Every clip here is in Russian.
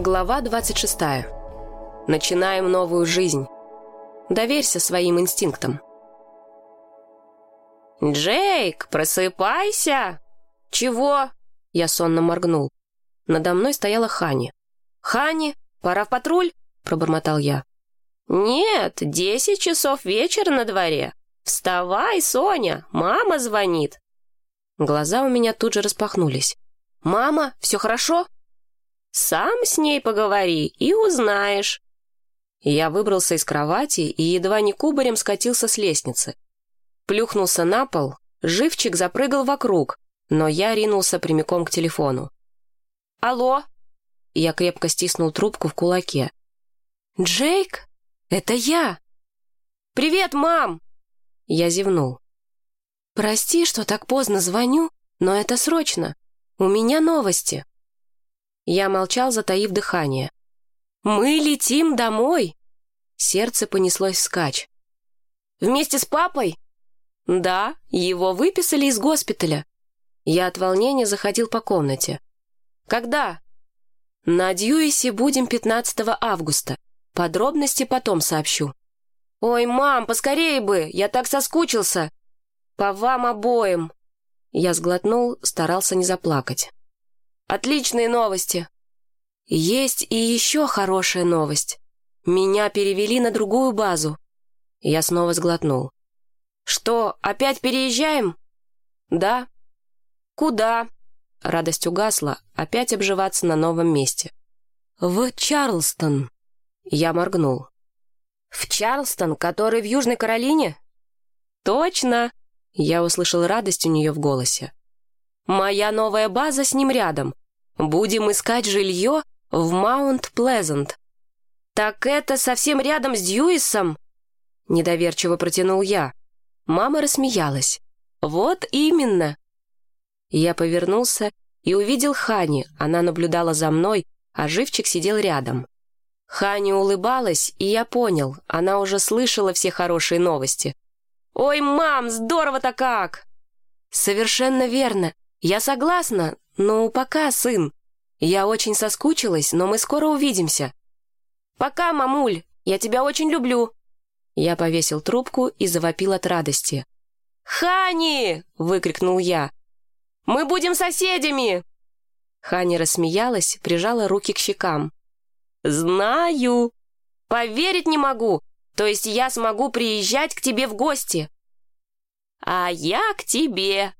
Глава 26. Начинаем новую жизнь. Доверься своим инстинктам. «Джейк, просыпайся!» «Чего?» Я сонно моргнул. Надо мной стояла Хани. «Хани, пора в патруль?» Пробормотал я. «Нет, десять часов вечера на дворе. Вставай, Соня, мама звонит». Глаза у меня тут же распахнулись. «Мама, все хорошо?» Сам с ней поговори и узнаешь». Я выбрался из кровати и едва не кубарем скатился с лестницы. Плюхнулся на пол, живчик запрыгал вокруг, но я ринулся прямиком к телефону. «Алло?» Я крепко стиснул трубку в кулаке. «Джейк? Это я!» «Привет, мам!» Я зевнул. «Прости, что так поздно звоню, но это срочно. У меня новости». Я молчал, затаив дыхание. «Мы летим домой!» Сердце понеслось вскачь. «Вместе с папой?» «Да, его выписали из госпиталя». Я от волнения заходил по комнате. «Когда?» «На Дьюисе будем 15 августа. Подробности потом сообщу». «Ой, мам, поскорее бы! Я так соскучился!» «По вам обоим!» Я сглотнул, старался не заплакать. Отличные новости. Есть и еще хорошая новость. Меня перевели на другую базу. Я снова сглотнул. Что, опять переезжаем? Да. Куда? Радость угасла, опять обживаться на новом месте. В Чарлстон. Я моргнул. В Чарлстон, который в Южной Каролине? Точно. Я услышал радость у нее в голосе. Моя новая база с ним рядом. Будем искать жилье в Маунт-Плезант. Так это совсем рядом с Дьюисом? Недоверчиво протянул я. Мама рассмеялась. Вот именно. Я повернулся и увидел Хани. Она наблюдала за мной, а живчик сидел рядом. Хани улыбалась, и я понял, она уже слышала все хорошие новости. «Ой, мам, здорово-то как!» «Совершенно верно. «Я согласна, но пока, сын. Я очень соскучилась, но мы скоро увидимся». «Пока, мамуль, я тебя очень люблю». Я повесил трубку и завопил от радости. «Хани!» — выкрикнул я. «Мы будем соседями!» Хани рассмеялась, прижала руки к щекам. «Знаю! Поверить не могу! То есть я смогу приезжать к тебе в гости!» «А я к тебе!»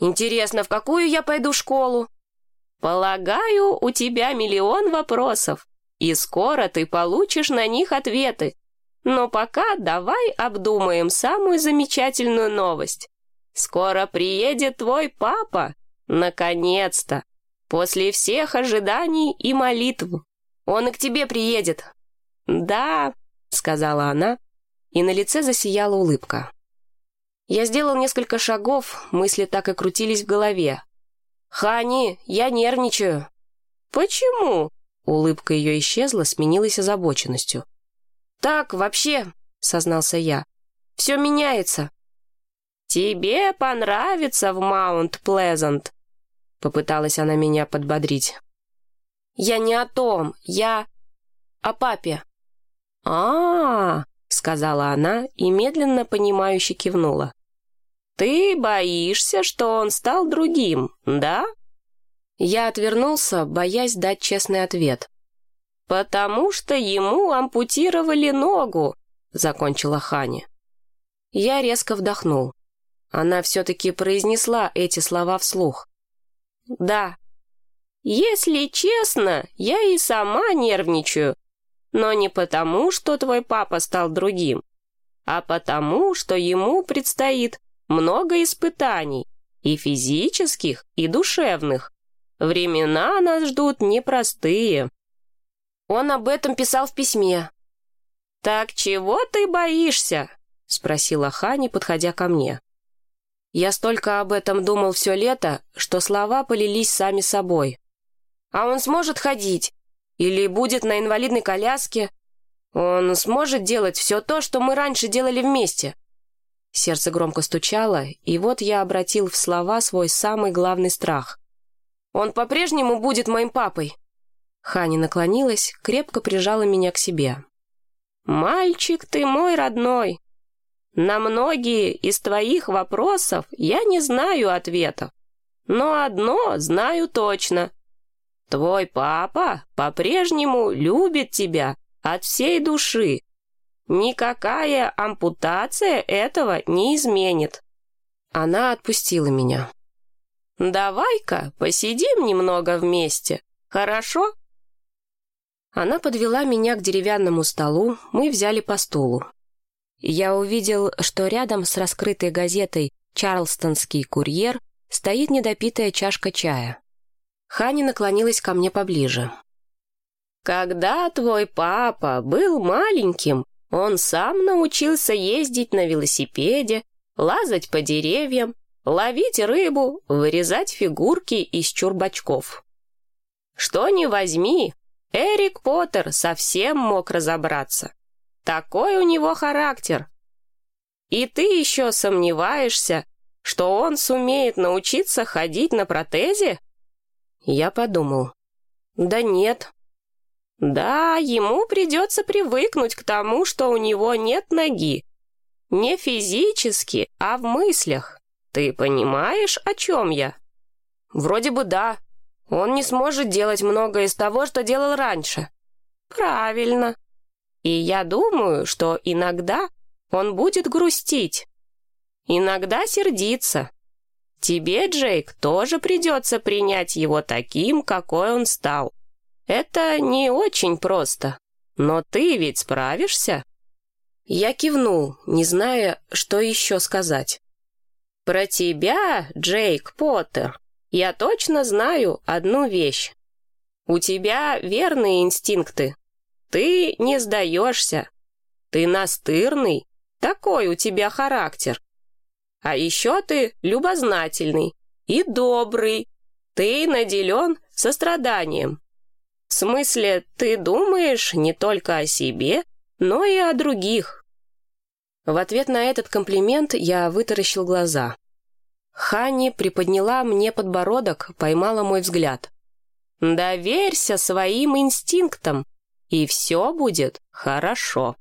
Интересно, в какую я пойду школу? Полагаю, у тебя миллион вопросов, и скоро ты получишь на них ответы. Но пока давай обдумаем самую замечательную новость. Скоро приедет твой папа. Наконец-то. После всех ожиданий и молитв. Он и к тебе приедет. Да, сказала она, и на лице засияла улыбка. Я сделал несколько шагов, мысли так и крутились в голове. «Хани, я нервничаю». «Почему?» Улыбка ее исчезла, сменилась озабоченностью. «Так, вообще», — сознался я, — «все меняется». «Тебе понравится в Маунт-Плезант», — попыталась она меня подбодрить. «Я не о том, я о папе». «А-а-а», — сказала она и медленно понимающе кивнула. «Ты боишься, что он стал другим, да?» Я отвернулся, боясь дать честный ответ. «Потому что ему ампутировали ногу», — закончила Ханя. Я резко вдохнул. Она все-таки произнесла эти слова вслух. «Да. Если честно, я и сама нервничаю. Но не потому, что твой папа стал другим, а потому, что ему предстоит много испытаний, и физических, и душевных. Времена нас ждут непростые. Он об этом писал в письме. «Так чего ты боишься?» — спросила Хани, подходя ко мне. Я столько об этом думал все лето, что слова полились сами собой. «А он сможет ходить? Или будет на инвалидной коляске? Он сможет делать все то, что мы раньше делали вместе?» Сердце громко стучало, и вот я обратил в слова свой самый главный страх. «Он по-прежнему будет моим папой?» Хани наклонилась, крепко прижала меня к себе. «Мальчик ты мой родной. На многие из твоих вопросов я не знаю ответов. Но одно знаю точно. Твой папа по-прежнему любит тебя от всей души. Никакая ампутация этого не изменит». Она отпустила меня. «Давай-ка посидим немного вместе, хорошо?» Она подвела меня к деревянному столу, мы взяли по стулу. Я увидел, что рядом с раскрытой газетой «Чарлстонский курьер» стоит недопитая чашка чая. Хани наклонилась ко мне поближе. «Когда твой папа был маленьким, он сам научился ездить на велосипеде, лазать по деревьям, ловить рыбу, вырезать фигурки из чурбачков. Что ни возьми, Эрик Поттер совсем мог разобраться. Такой у него характер. И ты еще сомневаешься, что он сумеет научиться ходить на протезе? Я подумал. Да нет. Да, ему придется привыкнуть к тому, что у него нет ноги. Не физически, а в мыслях. Ты понимаешь, о чем я? Вроде бы да. Он не сможет делать многое из того, что делал раньше. Правильно. И я думаю, что иногда он будет грустить. Иногда сердиться. Тебе, Джейк, тоже придется принять его таким, какой он стал. Это не очень просто. Но ты ведь справишься? Я кивнул, не зная, что еще сказать. Про тебя, Джейк Поттер, я точно знаю одну вещь. У тебя верные инстинкты. Ты не сдаешься. Ты настырный. Такой у тебя характер. А еще ты любознательный и добрый. Ты наделен состраданием. В смысле, ты думаешь не только о себе, но и о других. В ответ на этот комплимент я вытаращил глаза. Ханни приподняла мне подбородок, поймала мой взгляд. «Доверься своим инстинктам, и все будет хорошо».